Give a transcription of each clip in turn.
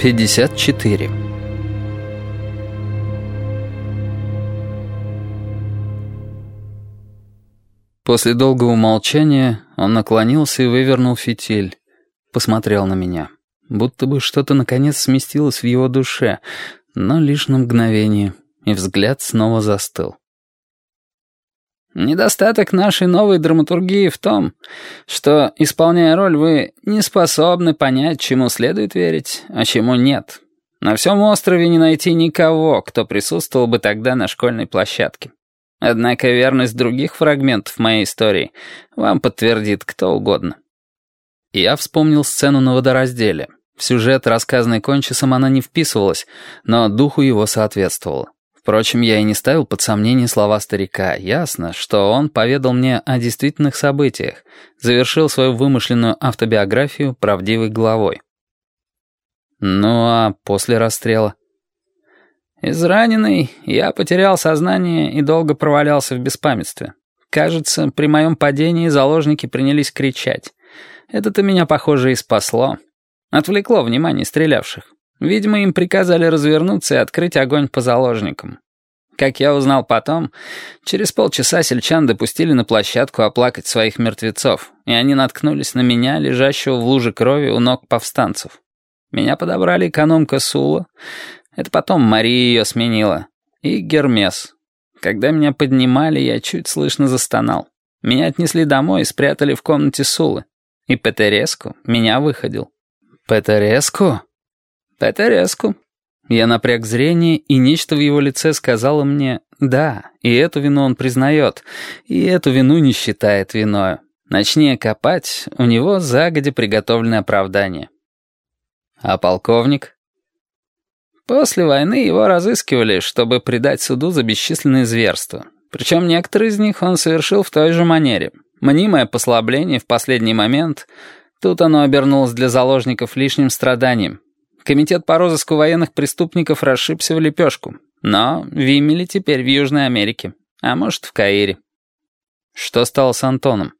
54 После долгого молчания он наклонился и вывернул фитиль. Посмотрел на меня. Будто бы что-то наконец сместилось в его душе, но лишь на мгновение, и взгляд снова застыл. Недостаток нашей новой драматургии в том, что, исполняя роль, вы не способны понять, чему следует верить, а чему нет. На всем острове не найти никого, кто присутствовал бы тогда на школьной площадке. Однако верность других фрагментов моей истории вам подтвердит кто угодно. Я вспомнил сцену на водоразделе. В сюжет, рассказанный Кончисом, она не вписывалась, но духу его соответствовала. Впрочем, я и не ставил под сомнение слова старика. Ясно, что он поведал мне о действительных событиях, завершил свою вымышленную автобиографию правдивой главой. Ну а после расстрела? Израненный, я потерял сознание и долго провалялся в беспамятстве. Кажется, при моем падении заложники принялись кричать. Это-то меня, похоже, и спасло. Отвлекло внимание стрелявших. Видимо, им приказали развернуться и открыть огонь по заложникам. Как я узнал потом, через полчаса сельчан допустили на площадку оплакать своих мертвецов, и они наткнулись на меня, лежащего в луже крови у ног повстанцев. Меня подобрали экономка Сула, это потом Мария ее сменила, и Гермес. Когда меня поднимали, я чуть слышно застонал. Меня отнесли домой и спрятали в комнате Сулы. И Петереску меня выходил. «Петереску?» «Петереску». Я напряг зрение, и нечто в его лице сказало мне «да», и эту вину он признает, и эту вину не считает виною. Начни копать, у него загодя приготовленное оправдание. А полковник? После войны его разыскивали, чтобы предать суду за бесчисленные зверства. Причем некоторые из них он совершил в той же манере. Мнимое послабление в последний момент, тут оно обернулось для заложников лишним страданием, Комитет по розыску военных преступников расшибся в лепешку. Но Вимели теперь в Южной Америке. А может, в Каире. Что стало с Антоном?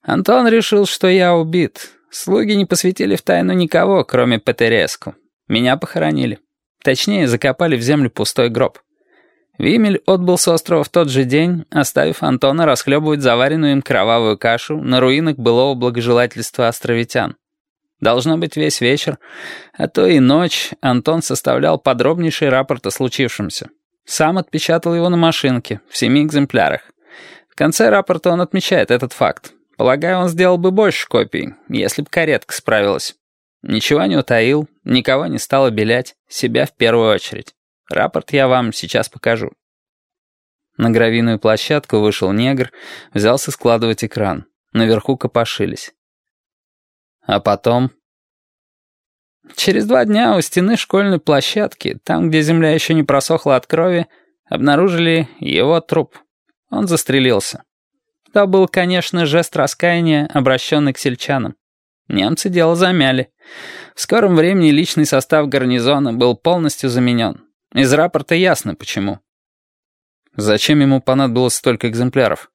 Антон решил, что я убит. Слуги не посвятили в тайну никого, кроме Петереску. Меня похоронили. Точнее, закопали в землю пустой гроб. Вимель отбыл с острова в тот же день, оставив Антона расхлебывать заваренную им кровавую кашу на руинах былого благожелательства островитян. Должно быть, весь вечер, а то и ночь Антон составлял подробнейший рапорт о случившемся. Сам отпечатал его на машинке, в семи экземплярах. В конце рапорта он отмечает этот факт. Полагаю, он сделал бы больше копий, если бы каретка справилась. Ничего не утаил, никого не стал обелять, себя в первую очередь. Рапорт я вам сейчас покажу. На гравийную площадку вышел негр, взялся складывать экран. Наверху копошились. А потом... Через два дня у стены школьной площадки, там, где земля еще не просохла от крови, обнаружили его труп. Он застрелился. Это был, конечно, жест раскаяния, обращенный к сельчанам. Немцы дело замяли. В скором времени личный состав гарнизона был полностью заменен. Из рапорта ясно, почему. Зачем ему понадобилось столько экземпляров?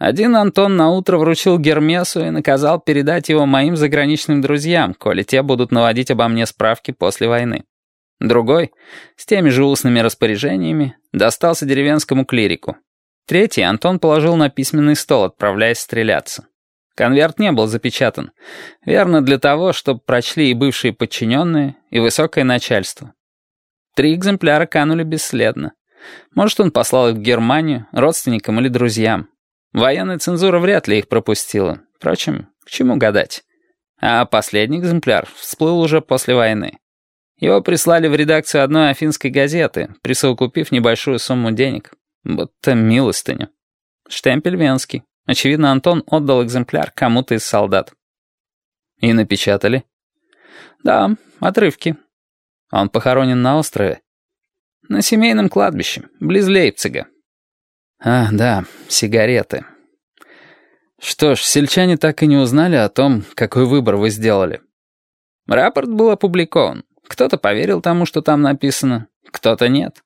Один Антон наутро вручил Гермесу и наказал передать его моим заграничным друзьям, коли те будут наводить обо мне справки после войны. Другой, с теми же устными распоряжениями, достался деревенскому клирику. Третий Антон положил на письменный стол, отправляясь стреляться. Конверт не был запечатан. Верно для того, чтобы прочли и бывшие подчиненные, и высокое начальство. Три экземпляра канули бесследно. Может, он послал их в Германию, родственникам или друзьям. Военная цензура вряд ли их пропустила. Впрочем, к чему гадать? А последний экземпляр всплыл уже после войны. Его прислали в редакцию одной афинской газеты, присовокупив небольшую сумму денег. Будто милостыню. Штемпель венский. Очевидно, Антон отдал экземпляр кому-то из солдат. И напечатали? Да, отрывки. Он похоронен на острове? На семейном кладбище, близ Лейпцига. А, да, сигареты. Что ж, сельчане так и не узнали о том, какой выбор вы сделали. Рапорт был опубликован. Кто-то поверил тому, что там написано, кто-то нет.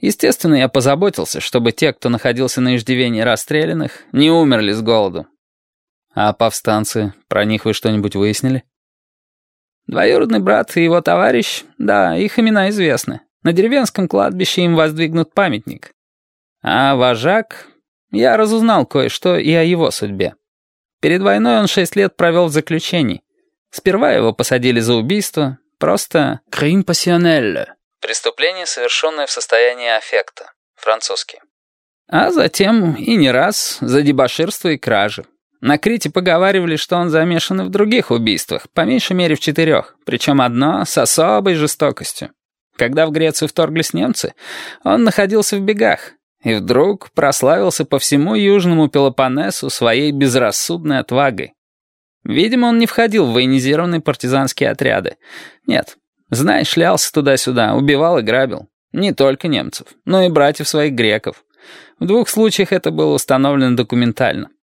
Естественно, я позаботился, чтобы те, кто находился на иждивении расстрелянных, не умерли с голоду. А повстанцы, про них вы что-нибудь выяснили? Двоюродный брат и его товарищ, да, их имена известны. На деревенском кладбище им воздвигнут памятник. А вожак... Я разузнал кое-что и о его судьбе. Перед войной он шесть лет провел в заключении. Сперва его посадили за убийство, просто «крим пассионелле» — преступление, совершенное в состоянии аффекта, французский. А затем и не раз за дебоширство и кражи. На Крите поговаривали, что он замешан и в других убийствах, по меньшей мере в четырех, причем одно с особой жестокостью. Когда в Грецию вторглись немцы, он находился в бегах, и вдруг прославился по всему Южному Пелопоннесу своей безрассудной отвагой. Видимо, он не входил в военизированные партизанские отряды. Нет, знай, шлялся туда-сюда, убивал и грабил. Не только немцев, но и братьев своих греков. В двух случаях это было установлено документально.